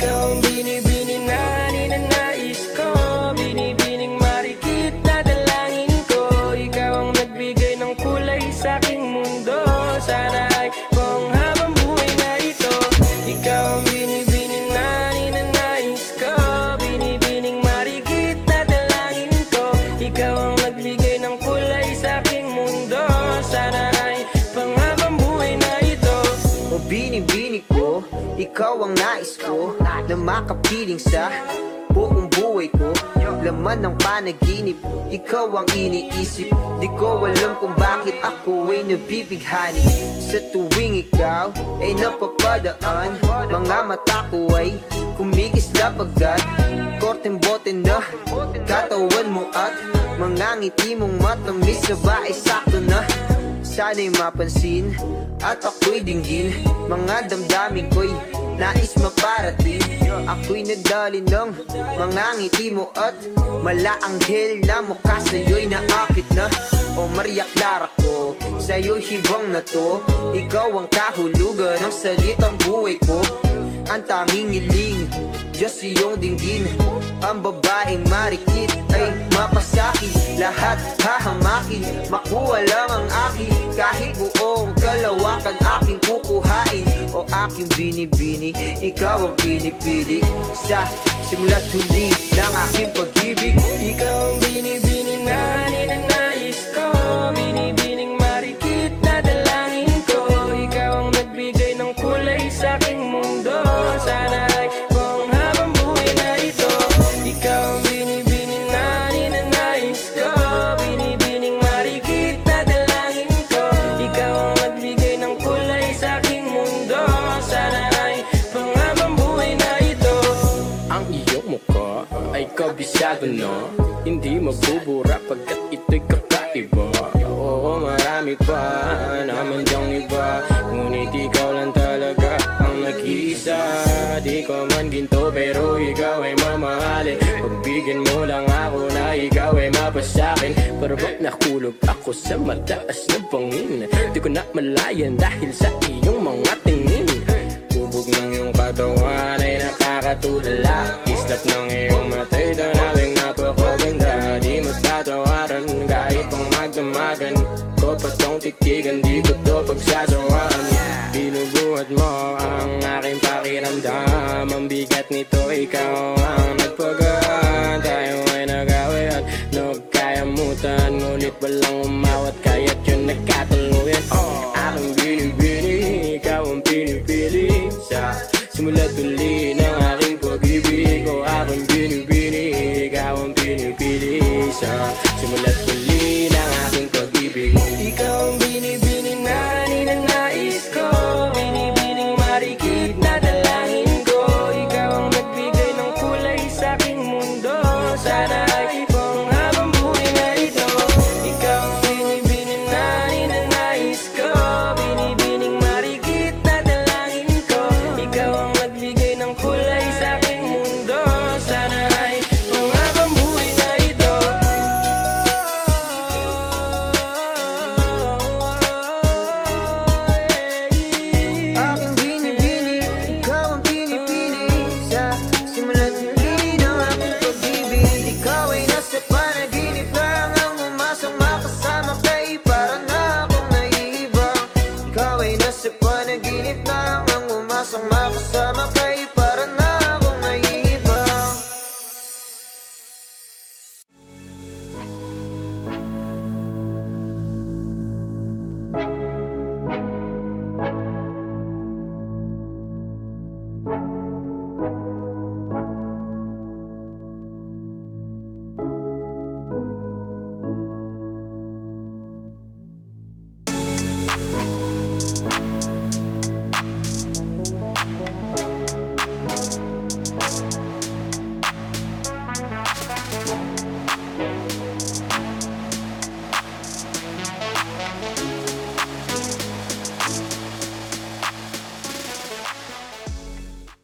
Ikaw ang binibini ikaw ang nais ko Na makapiling sa buong buhay ko. Laman ng panaginip, ikaw ang iniisip. Di ko alam kung bakit ako ay nabibighani. Sa tuwing ikaw ay napapadaan Mga mata ko ay kumikis na pagkat Korteng bote na katawan mo at Mga ngiti mong matamis na ba ay sakto na Sana'y mapansin at ako'y dinggin. Mga damdamin ko'y nais maparating. Ako'y nadali ng mga ngiti mo at Malaanghel na mukha sa'yo'y naakit na. O Maria Clara ko, sa'yo'y hibang na to. Ikaw ang kahulugan ng salitang buhay ko. Ang tanging iling, Diyos iyong dinggin. Ang babaeng marikit ay Lahat hahamakin, makuha lang ang akin. Kahit buong kalawakan aking kukuhain. O aking binibini, ikaw ang pinipili. Sa simula't huli ng aking pag-ibig. Ikaw ang binibini na ninanais ko Binibining kabisado na Hindi mabubura pagkat ito'y kakaiba. Oo, marami pa naman diyang iba. Ngunit ikaw lang talaga ang nag-iisa. Di ko man ginto pero ikaw ay mamahalin. Pagbigyan mo lang ako na ikaw ay mapasakin Pero ba't nakulog ako sa mataas na bangin? Di ko na malayan dahil sa iyong mga tingin. Bubog ng iyong katawan ay nakakatulala Islap ng iyong matay tanawing napakaganda Di matatawaran kahit pang magdamagan Ko pa tong titigan di ko to pagsasawaan Binubuhat mo ang aking pakiramdam Ang bigat nito ikaw ang nagpagaan Tayo ay nag-away at nagkayamutan Ngunit walang umawat kaya't yun nagkatuluyan Aking binibini, ikaw ang pinipili Sa simula't ako'y binibini Ikaw ang pinipili sa Simula't sumasama ka sa mga